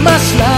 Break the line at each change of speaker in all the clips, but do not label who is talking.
Bersama selamanya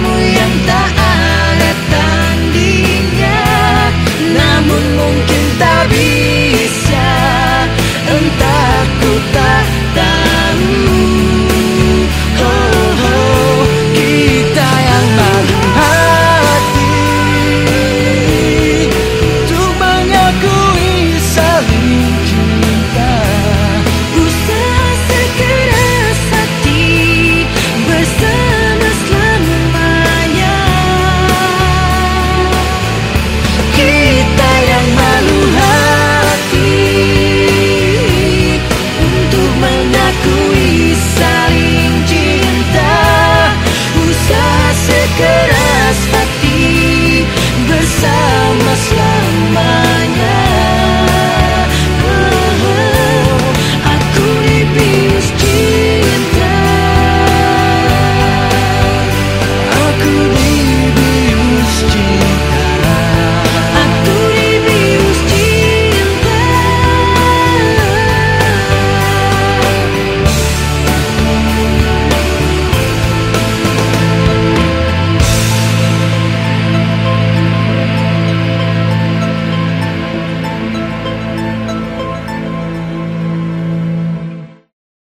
muy. Mas hati bersama selamanya.